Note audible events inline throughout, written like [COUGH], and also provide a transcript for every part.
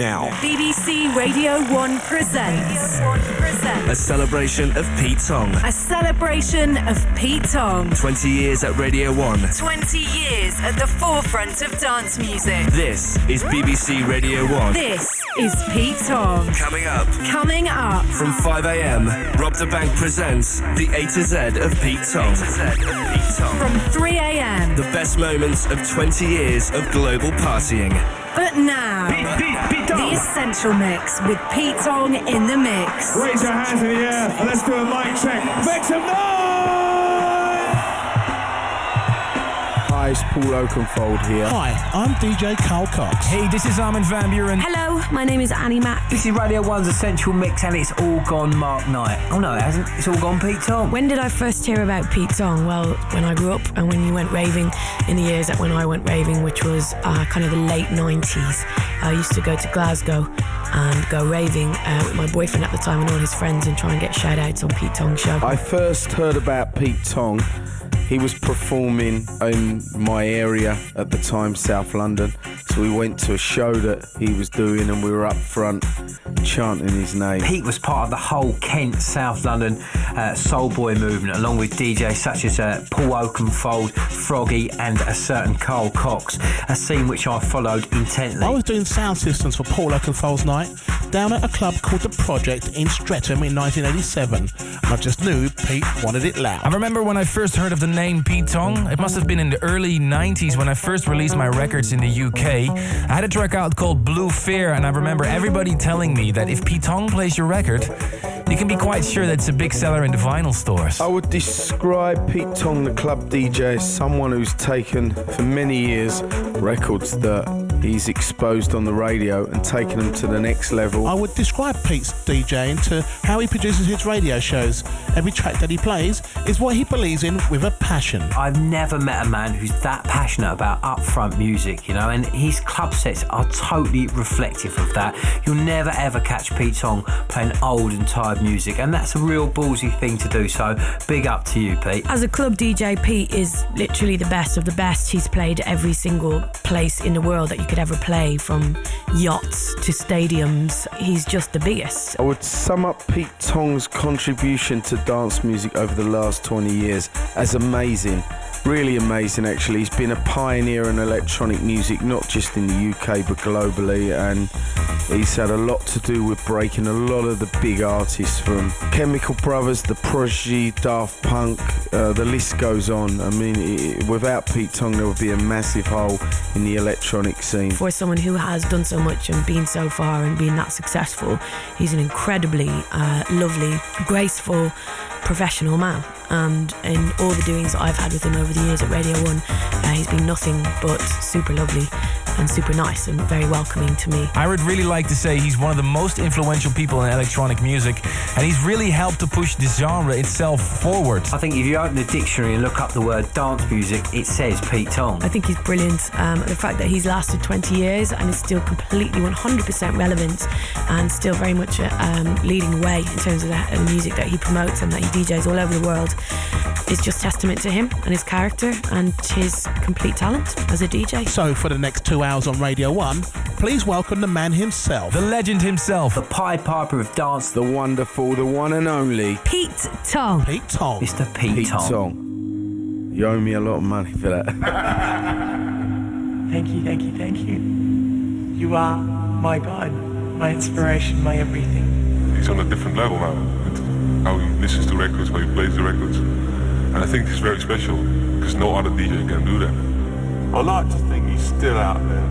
now. BBC Radio 1 presents a celebration of Pete Tong. A celebration of Pete Tong. 20 years at Radio 1. 20 years at the forefront of dance music. This is BBC Radio 1. This is Pete Tong. Coming up. Coming up. From 5am, Rob da Bank presents the A to Z of Pete Tong. From 3am. The best moments of 20 years of global partying. But now, Essential Mix with Pete Tong in the mix. Raise your hands in the air and let's do a mic check. Make some noise! Hi, it's Paul Oakenfold here. Hi, I'm DJ Carl Cox. Hey, this is Armin van Buuren. Hello, my name is Annie Mac. This is Radio 1's Essential Mix and it's all gone Mark Knight. Oh no, it hasn't. It's all gone Pete Tong. When did I first hear about Pete Tong? Well, when I grew up and when you went raving in the years that when I went raving, which was uh, kind of the late 90s. I used to go to Glasgow and go raving uh, with my boyfriend at the time and all his friends and try and get shout outs on Pete Tong's show. I first heard about Pete Tong. He was performing in my area at the time, South London. So we went to a show that he was doing and we were up front chanting his name. Pete was part of the whole Kent, South London uh, soul boy movement, along with DJs such as uh, Paul Oakenfold, Froggy, and a certain Carl Cox, a scene which I followed intently. I was doing sound systems for Paul Oakenfold's night down at a club called The Project in Streatham in 1987. And I just knew Pete wanted it loud. I remember when I first heard of the name Pete Tong. It must have been in the early 90s when I first released my records in the UK. I had a track out called Blue Fear, and I remember everybody telling me that if Pete Tong plays your record, you can be quite sure that it's a big seller in the vinyl stores. I would describe Pete Tong, the club DJ, as someone who's taken for many years records that he's exposed on the radio and taken them to the next level. I would describe Pete's DJing to how he produces his radio shows. Every track that he plays is what he believes in with a passion. I've never met a man who's that passionate about upfront music, you know, and his club sets are totally reflective of that. You'll never ever catch Pete Tong playing old and tired music, and that's a real ballsy thing to do. So big up to you, Pete. As a club DJ, Pete is literally the best of the best. He's played every single place in the world that you could ever play, from yachts to stadiums. He's just the biggest. I would sum up Pete Tong's contribution to dance music over the last 20 years as amazing. Really amazing, actually. He's been a pioneer in electronic music, not just in the UK but globally, and he's had a lot to do with breaking a lot of the big artists from Chemical Brothers, The Prodigy, Daft Punk, uh, the list goes on. I mean, it, without Pete Tong, there would be a massive hole in the electronic scene. For someone who has done so much and been so far and been that successful, he's an incredibly uh, lovely, graceful, professional man. And in all the doings that I've had with him over the years at Radio 1, uh, he's been nothing but super lovely and super nice and very welcoming to me. I would really like to say he's one of the most influential people in electronic music, and he's really helped to push the genre itself forward. I think if you open the dictionary and look up the word dance music, it says Pete Tong. I think he's brilliant. Um, the fact that he's lasted 20 years and is still completely 100% relevant and still very much uh, um, leading the way in terms of the, the music that he promotes and that he DJs all over the world is just testament to him and his character and his complete talent as a DJ. So, for the next two hours on Radio 1, please welcome the man himself, the legend himself, the Pied Piper of dance, the wonderful, the one and only Pete Tong. Pete Tong. Mr. Pete, Pete Tong. Tong. You owe me a lot of money for that. [LAUGHS] thank you, thank you, thank you. You are my God, my inspiration, my everything. He's on a different level now. How he listens to records, how he plays the records. And I think it's very special because no other DJ can do that. I like to think he's still out there.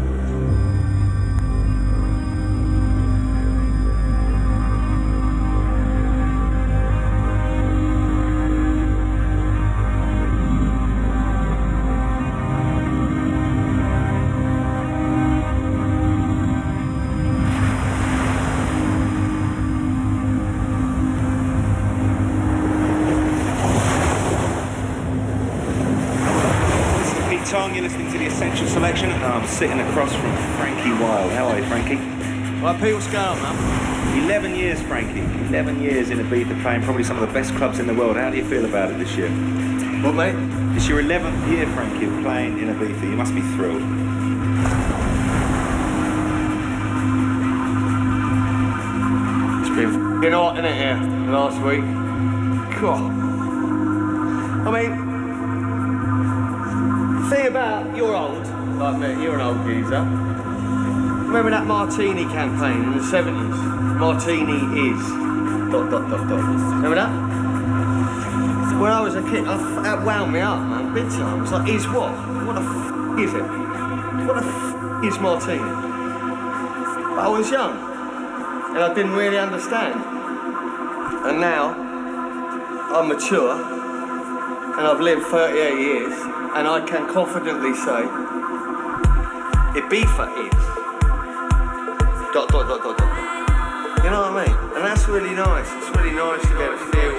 Sitting across from Frankie Wilde. How are you, Frankie? Right, Pete, what's going on, man? 11 years, Frankie. 11 years in Ibiza playing probably some of the best clubs in the world. How do you feel about it this year? What, mate? It's your 11th year, Frankie, of playing in Ibiza. You must be thrilled. It's been f***ing hot in it here last week. God. I mean, the thing about you're old, like me, you're an old geezer. Remember that Martini campaign in the 70s? Martini is. Dot, dot, dot, dot. Remember that? When I was a kid, I f- that wound me up, man, big time. It's like, is what? What the f is it? What the f is Martini? But I was young, and I didn't really understand. And now, I'm mature, and I've lived 38 years, and I can confidently say, Ibiza is. Dot, dot, dot, dot, dot. You know what I mean? And that's really nice. It's really nice to get a feel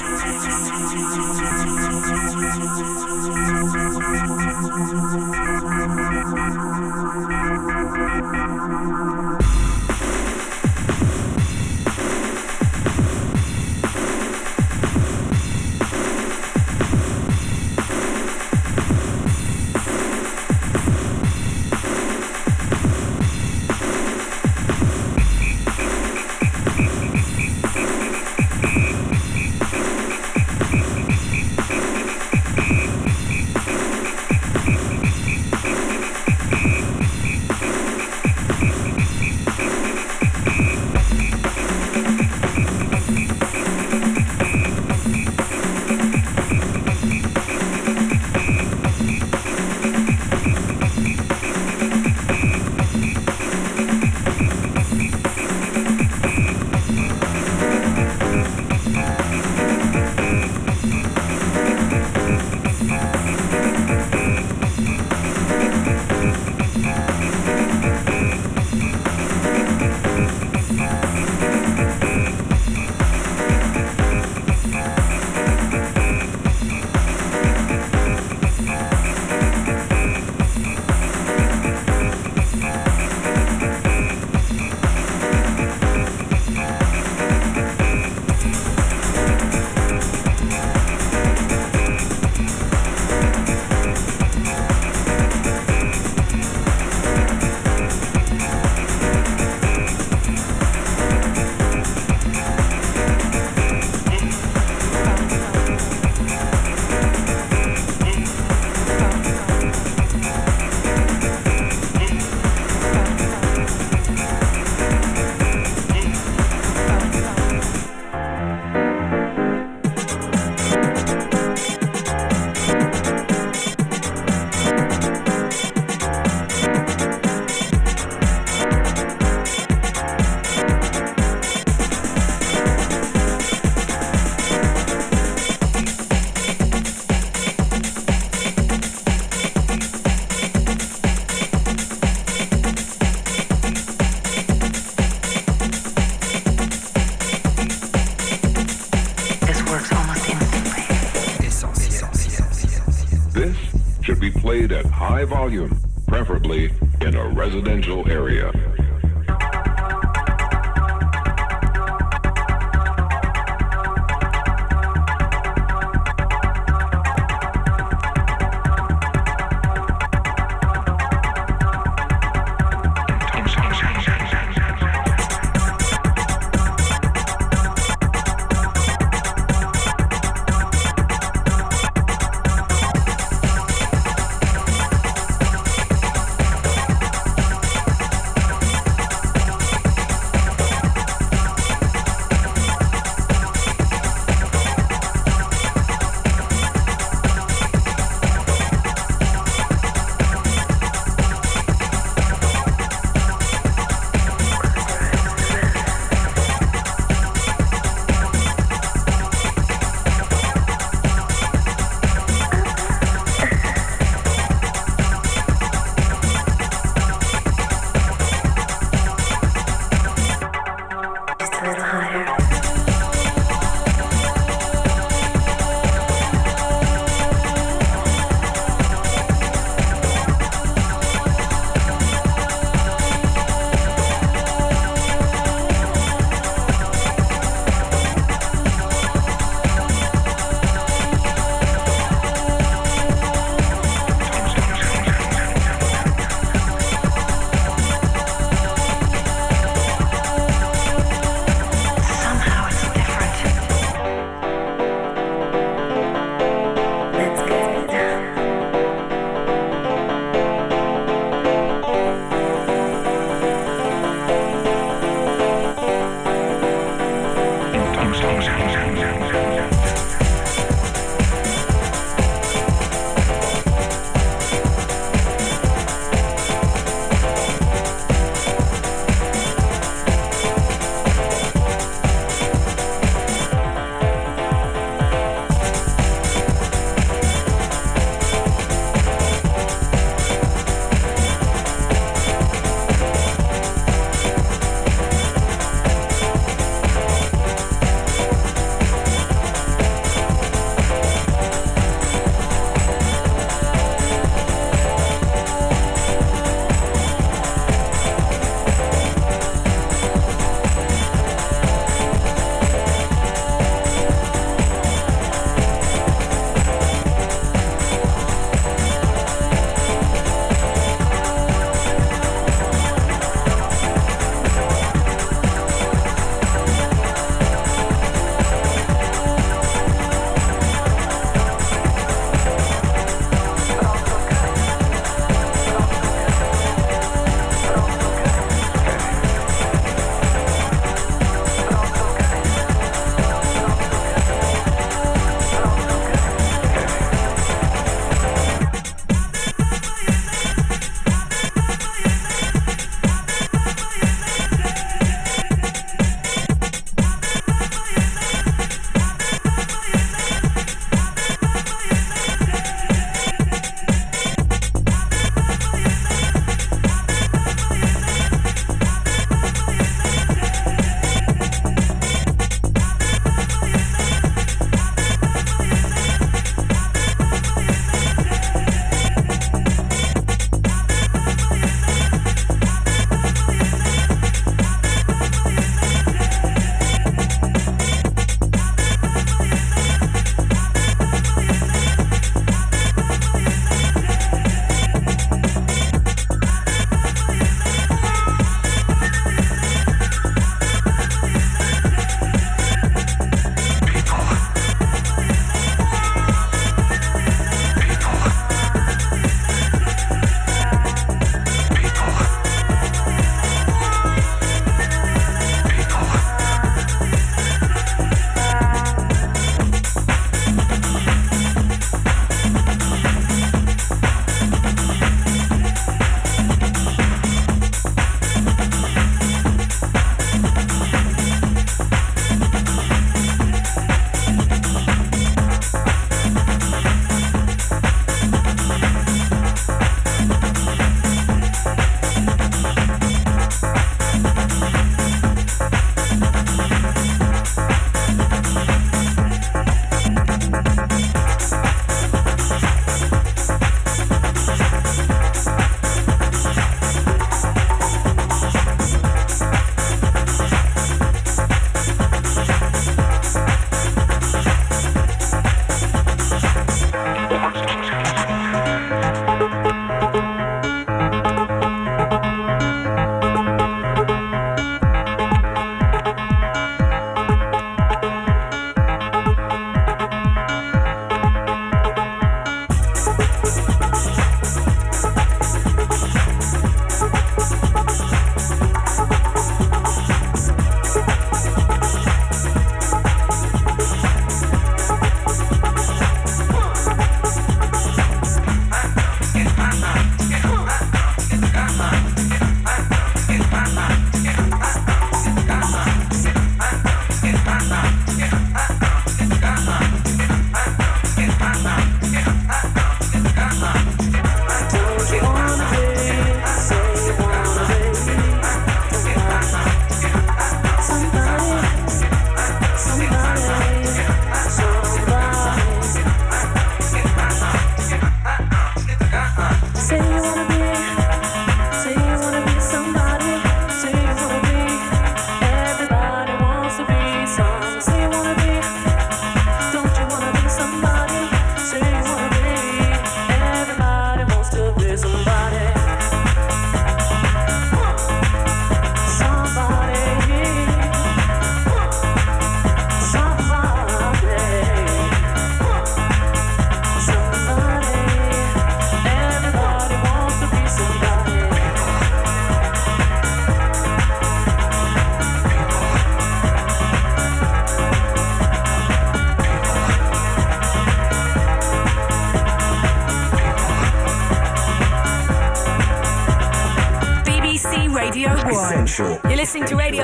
volume, preferably in a residential area.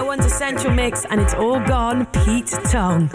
1's Essential Mix, and it's all gone Pete Tong.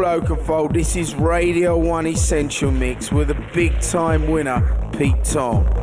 Paul Oakenfold. This is Radio 1 Essential Mix with a big time winner, Pete Tong.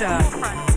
pressure.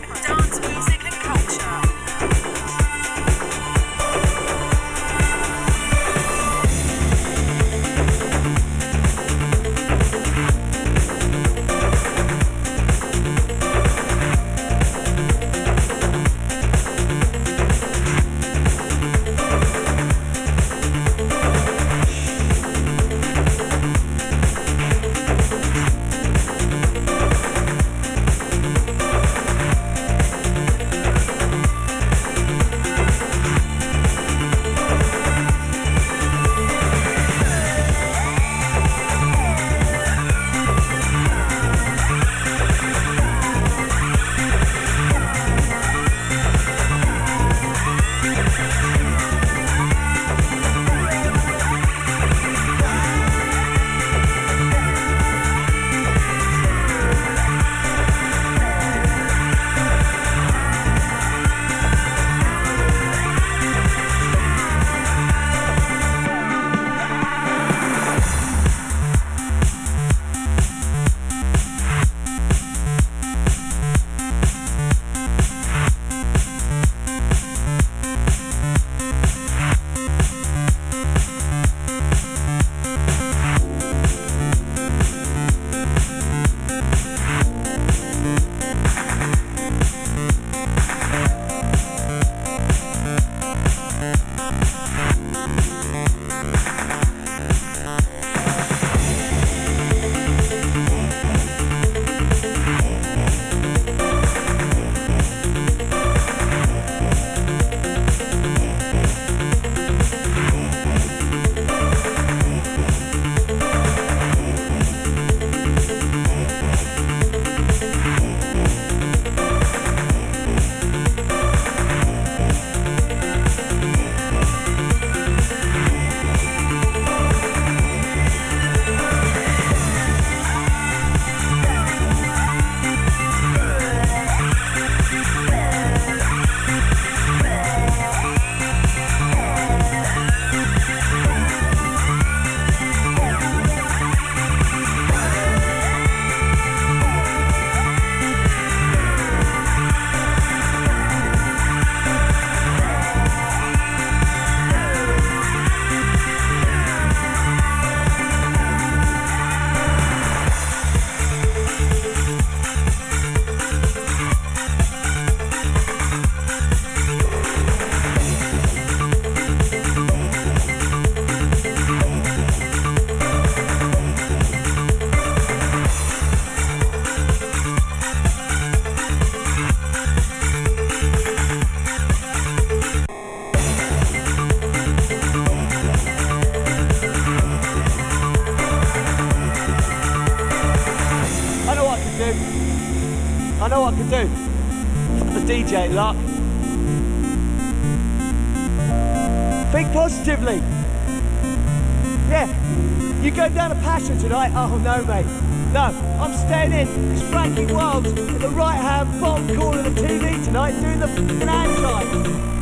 tonight? Oh no, mate. No, I'm staying in. It's Frankie Wilde's at the right hand bottom corner of the TV tonight doing the f***ing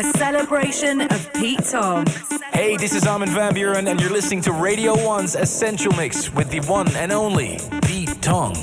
A celebration of Pete Tong. Hey, this is Armin van Buuren, and you're listening to Radio 1's Essential Mix with the one and only Pete Tong.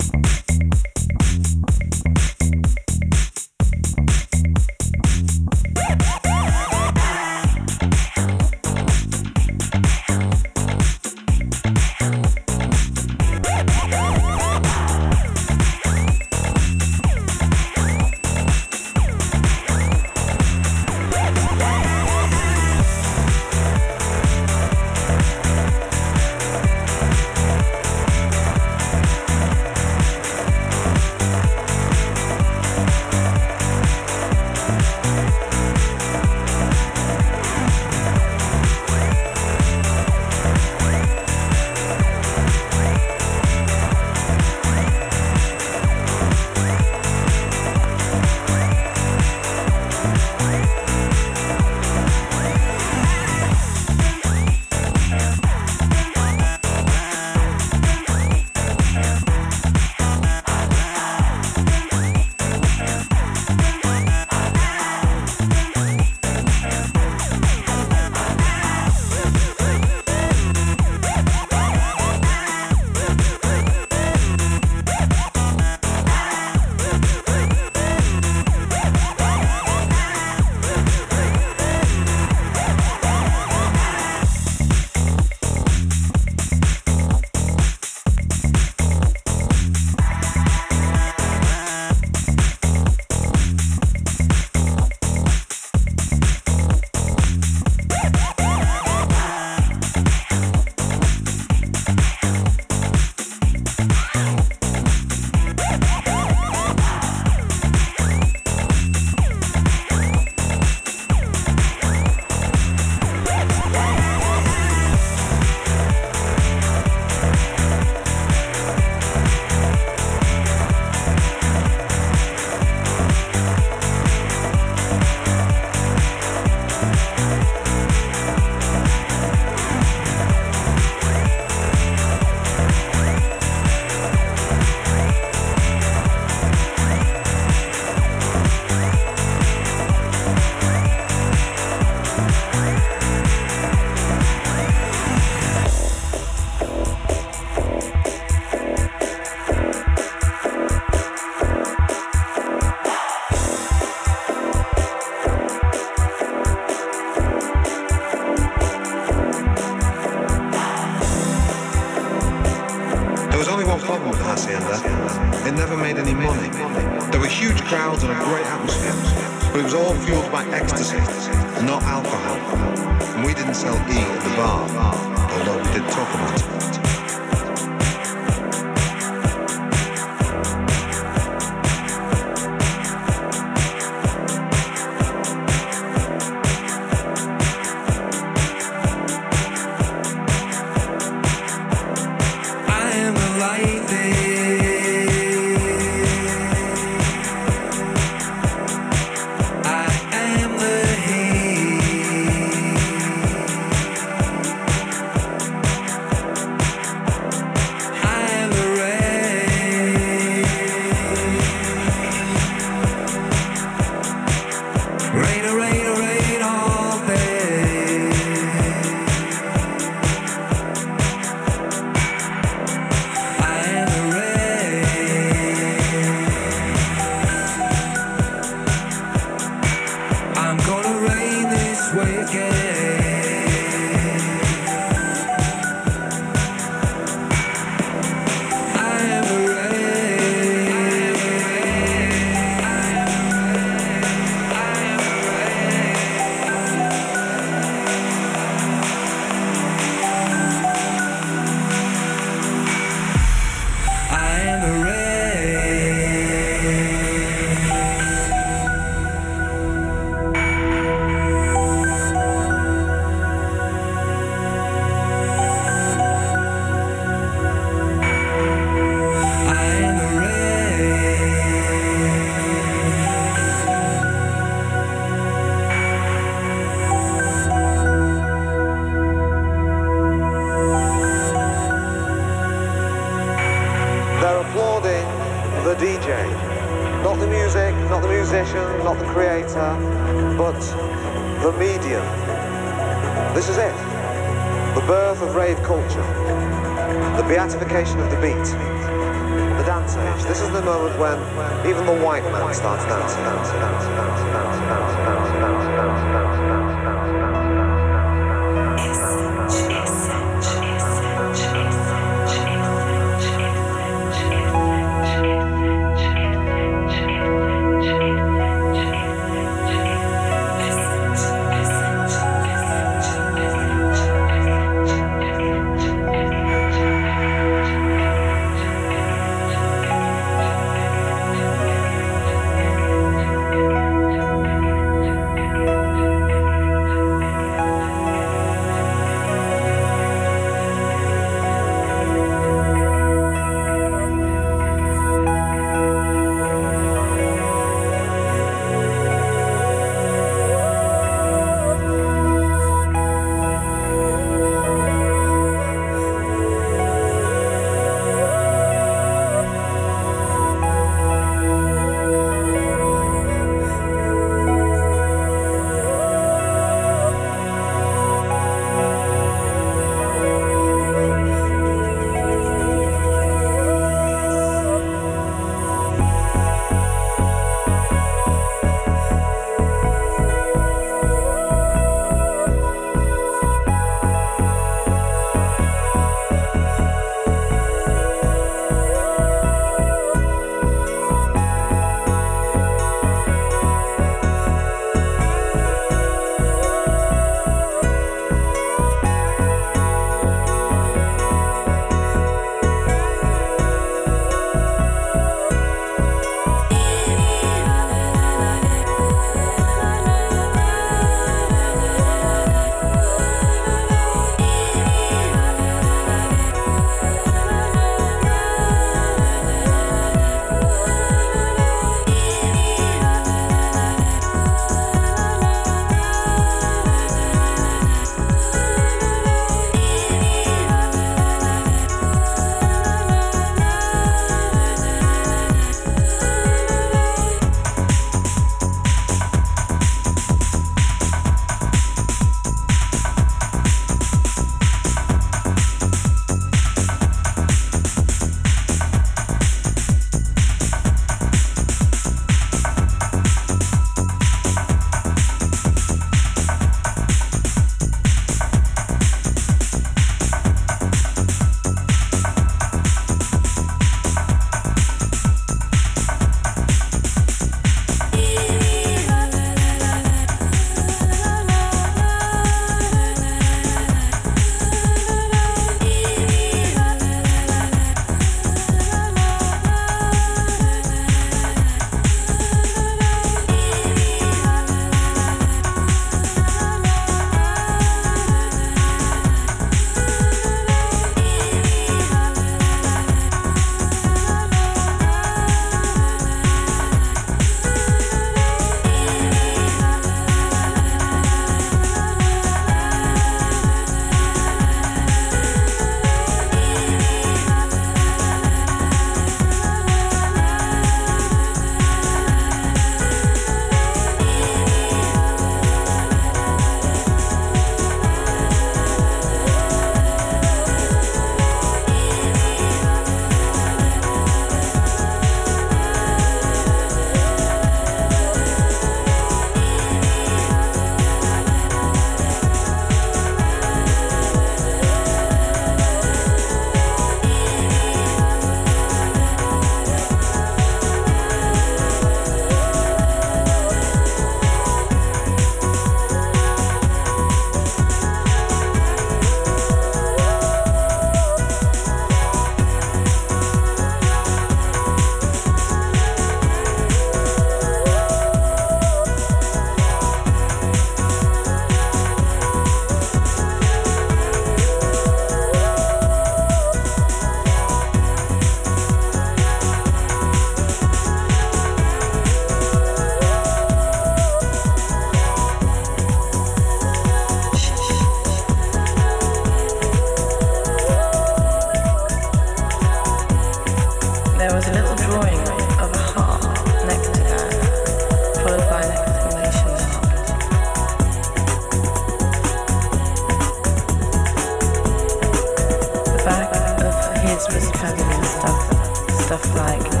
Christmas presents and stuff, stuff like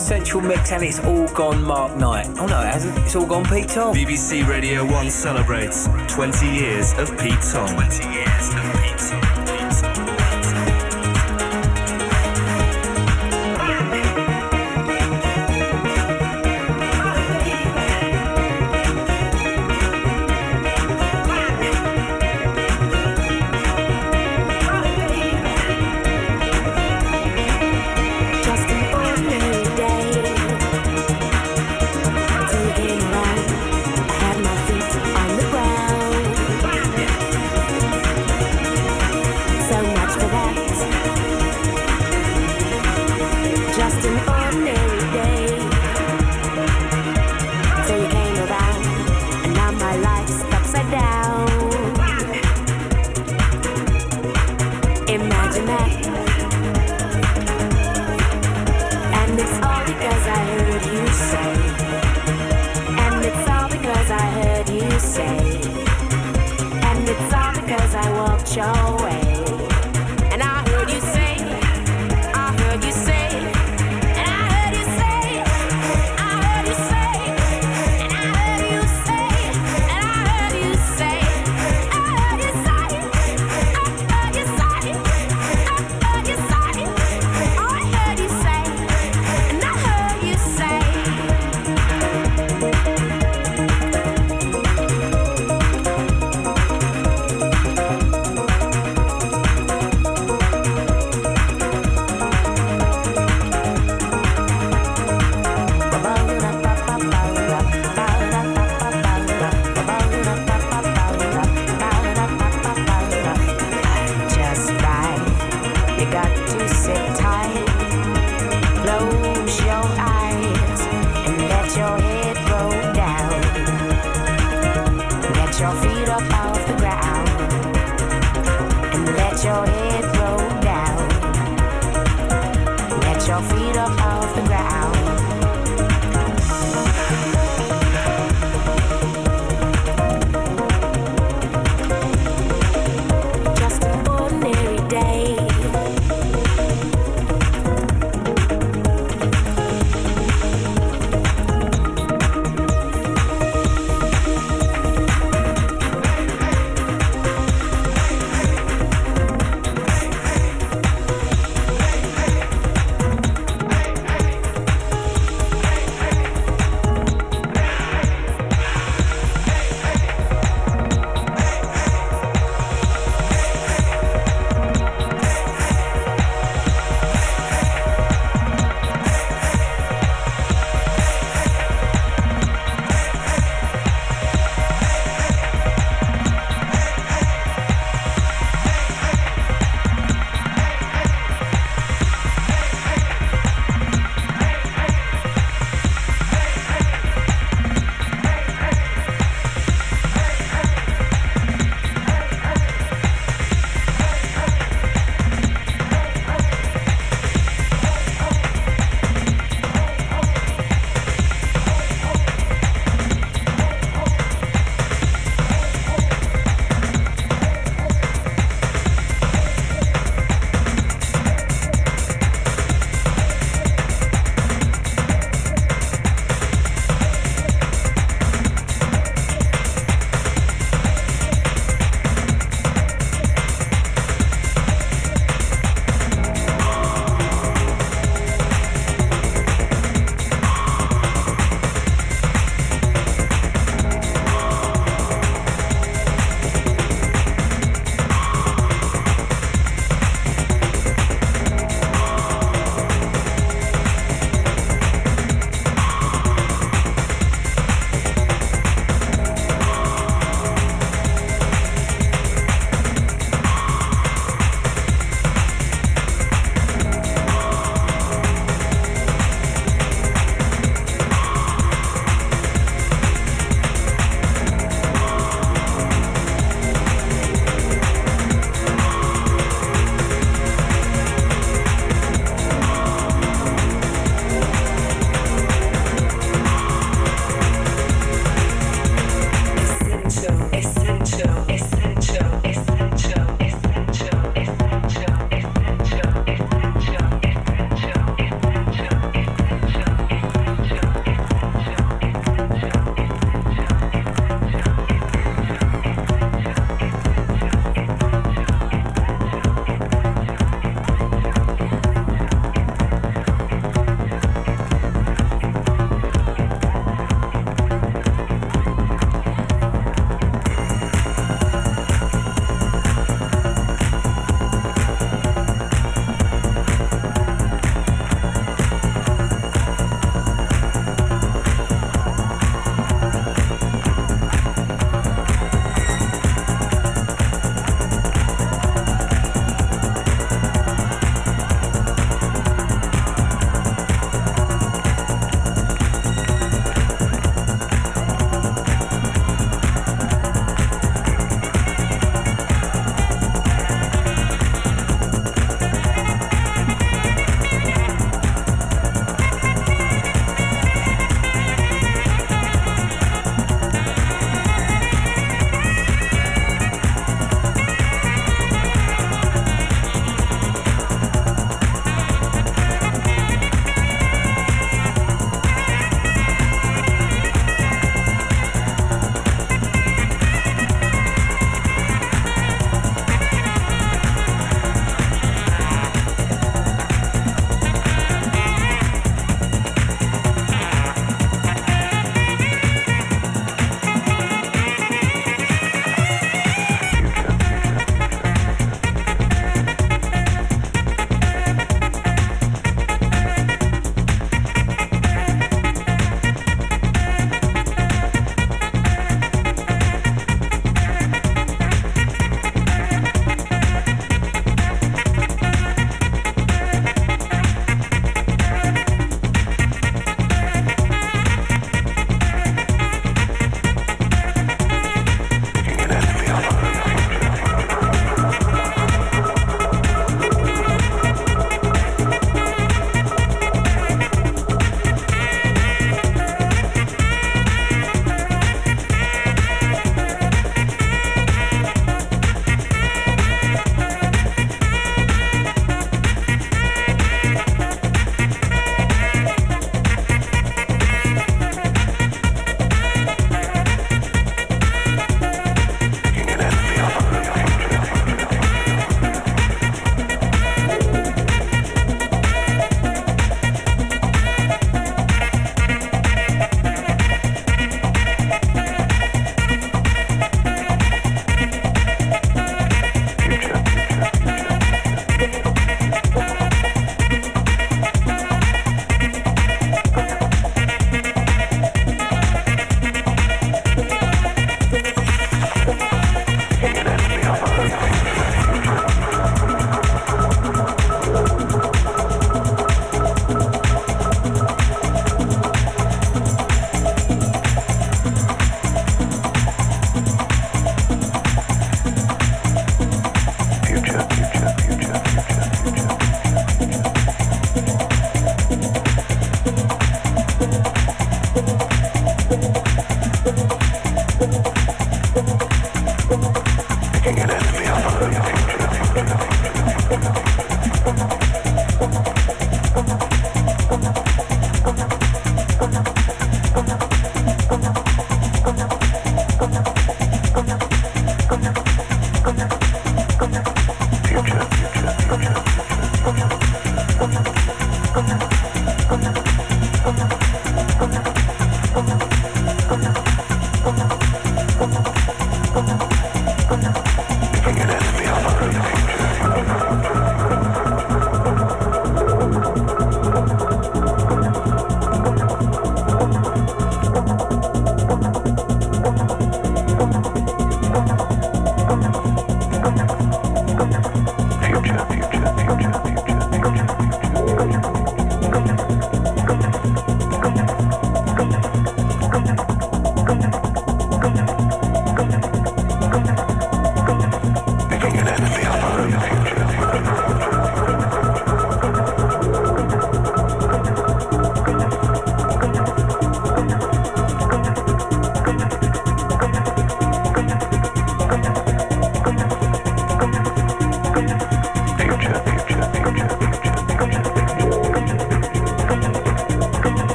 Central Mix, and it's all gone Mark Knight. Oh no, it hasn't. It's all gone Pete Tong. BBC Radio 1 celebrates 20 years of Pete Tong. 20 years of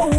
All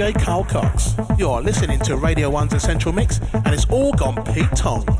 Carl Cox. You're listening to Radio 1's Essential Mix, and it's all gone Pete Tong.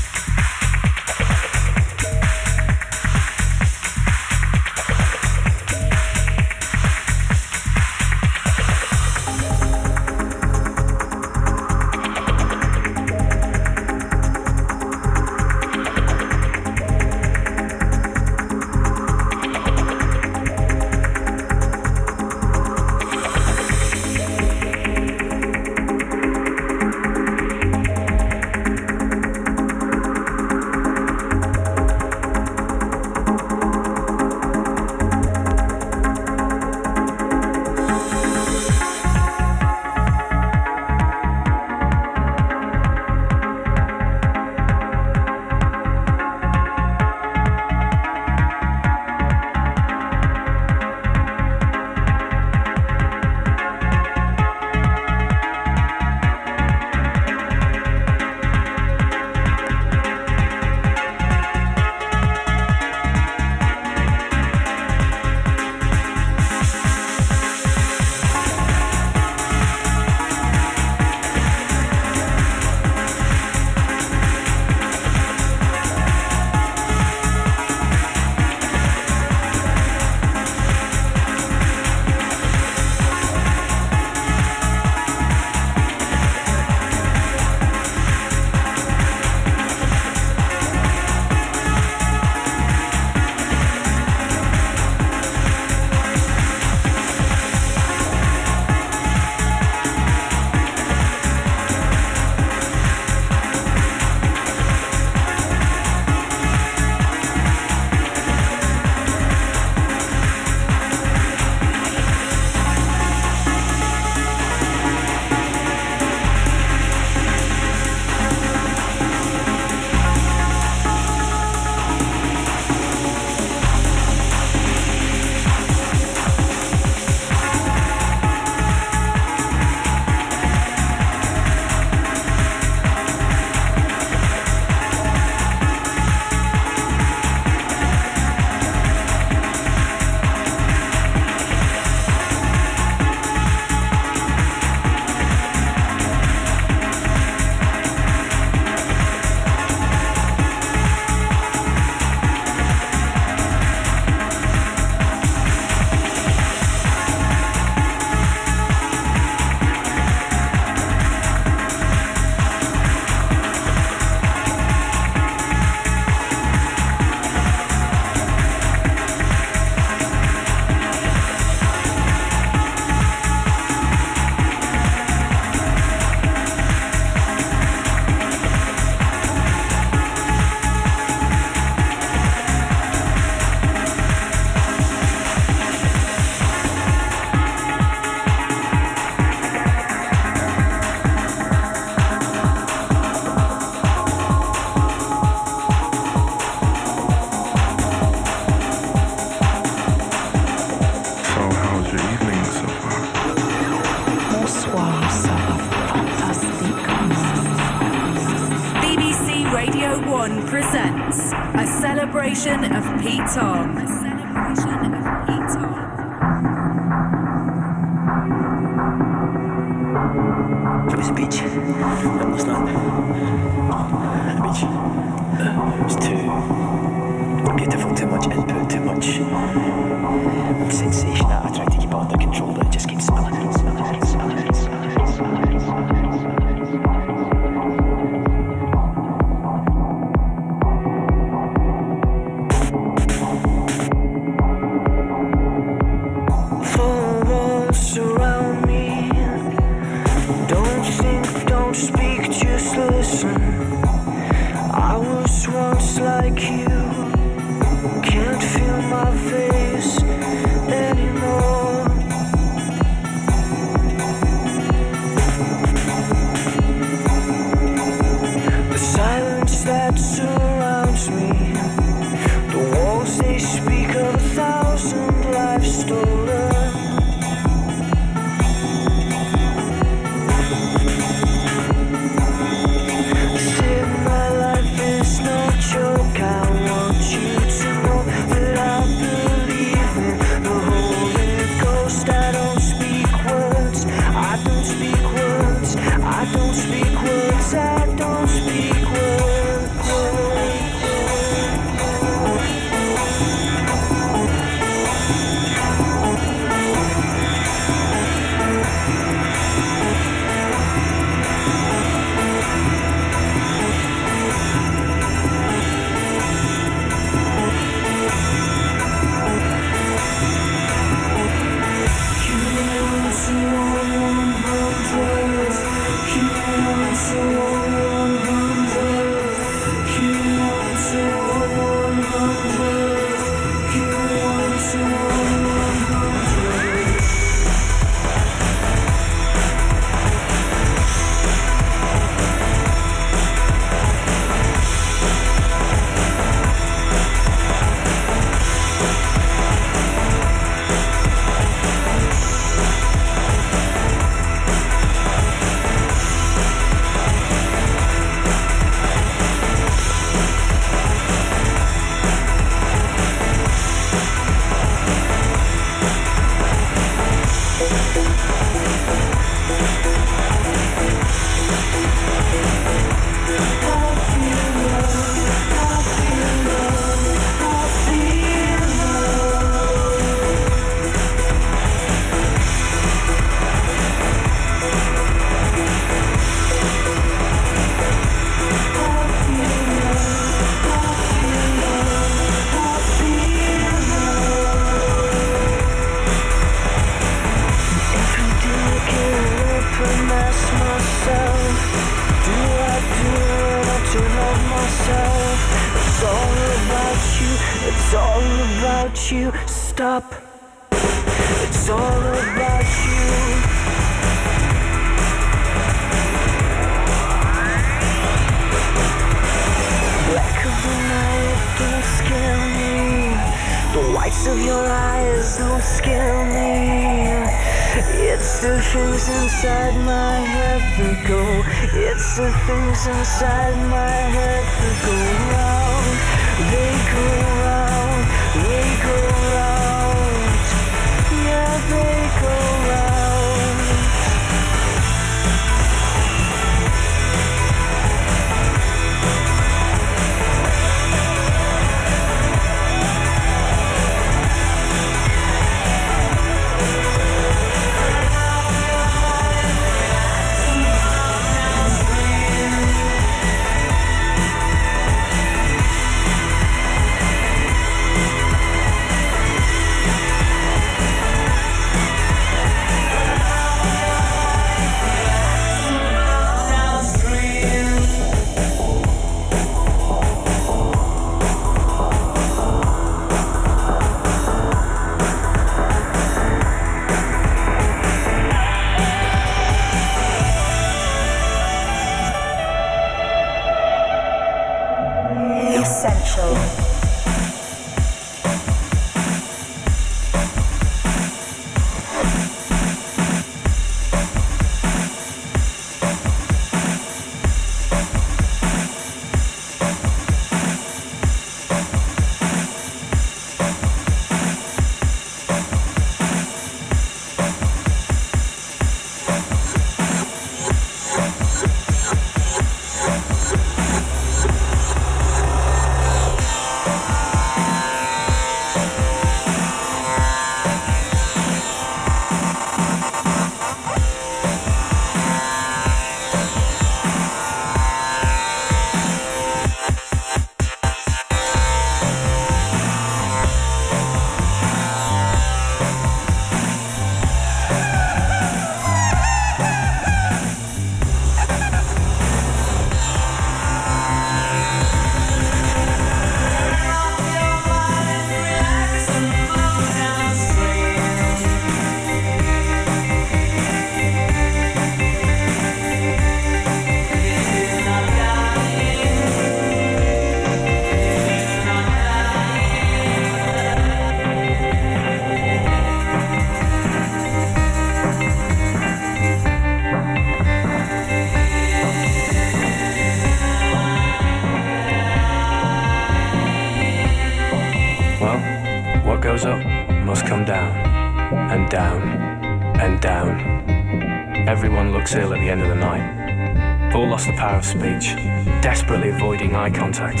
Speech, desperately avoiding eye contact.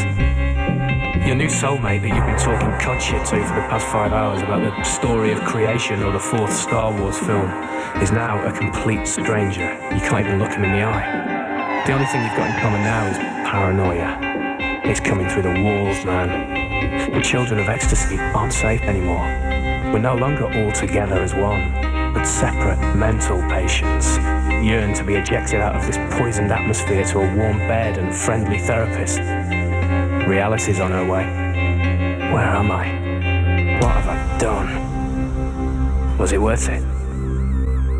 Your new soulmate that you've been talking cut shit to for the past five hours about the story of creation or the fourth Star Wars film is now a complete stranger. You can't even look him in the eye. The only thing you've got in common now is paranoia. It's coming through the walls, man. The children of ecstasy aren't safe anymore. We're no longer all together as one, but separate mental patients yearn to be ejected out of this poisoned atmosphere to a warm bed and friendly therapist. Reality's on her way. Where am I? What have I done? Was it worth it?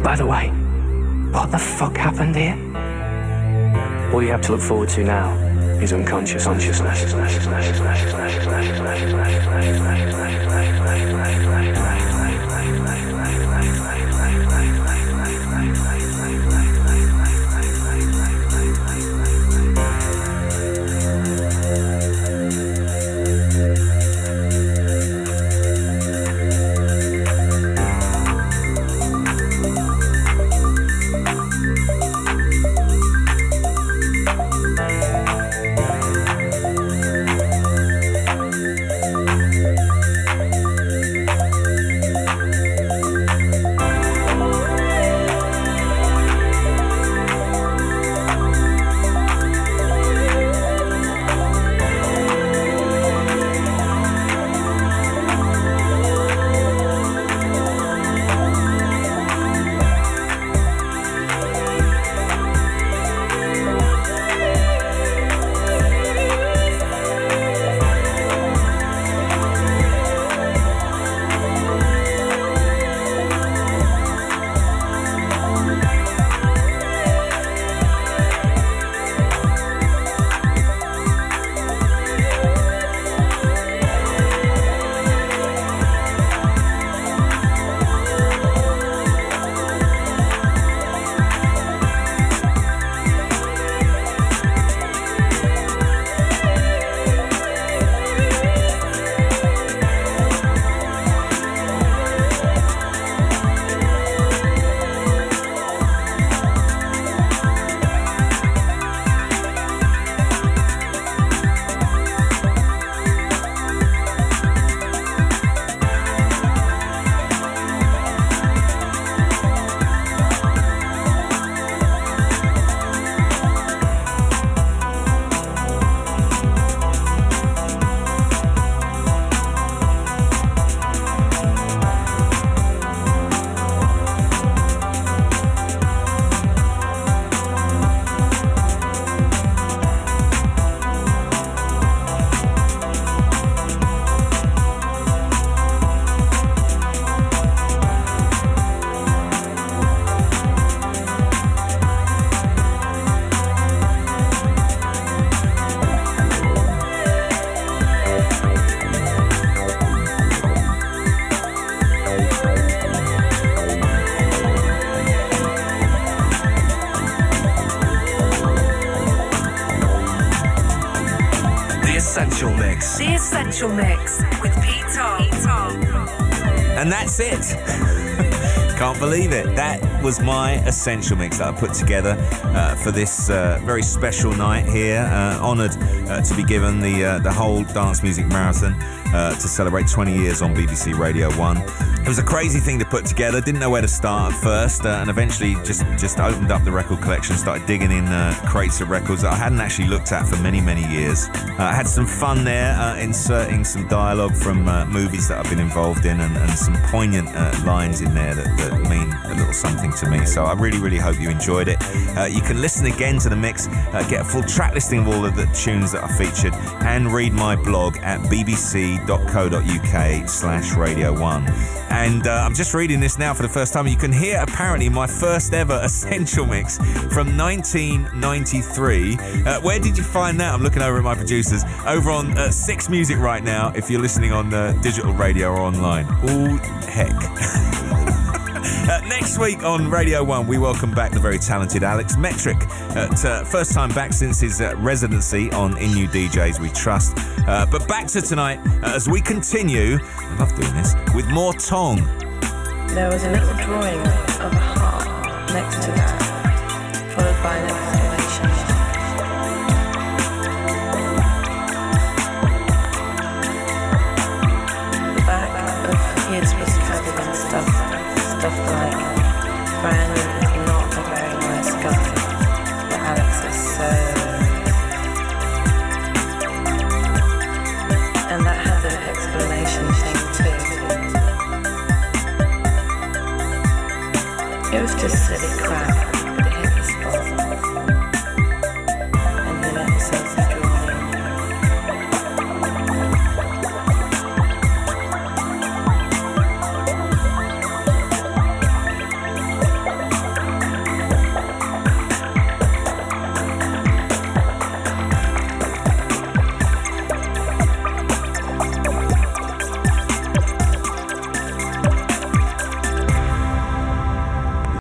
By the way, what the fuck happened here? All you have to look forward to now is unconscious consciousness. Believe it. That was my essential mix that I put together uh, for this uh, very special night here. Uh, Honoured uh, to be given the uh, the whole dance music marathon uh, to celebrate 20 years on BBC Radio One. It was a crazy thing to put together. Didn't know where to start at first, uh, and eventually just just opened up the record collection, started digging in uh, crates of records that I hadn't actually looked at for many many years. Uh, I had some fun there, uh, inserting some dialogue from uh, movies that I've been involved in, and, and some poignant lines in there that, that mean a little something to me. So I really really hope you enjoyed it. You can listen again to the mix, get a full track listing of all of the tunes that I featured, and read my blog at bbc.co.uk/slash Radio One. And uh, I'm just reading this now for the first time. You can hear apparently my first ever [LAUGHS] Essential Mix from 1993. Uh, where did you find that? I'm looking over at my producers. Over on uh, Six Music right now, if you're listening on the digital radio or online. All heck. [LAUGHS] Uh, next week on Radio 1, we welcome back the very talented Alex Metric. At, uh, first time back since his uh, residency on In New DJs We Trust. Uh, but back to tonight uh, as we continue love doing this, with more Tong. There was a little drawing of a heart next to that.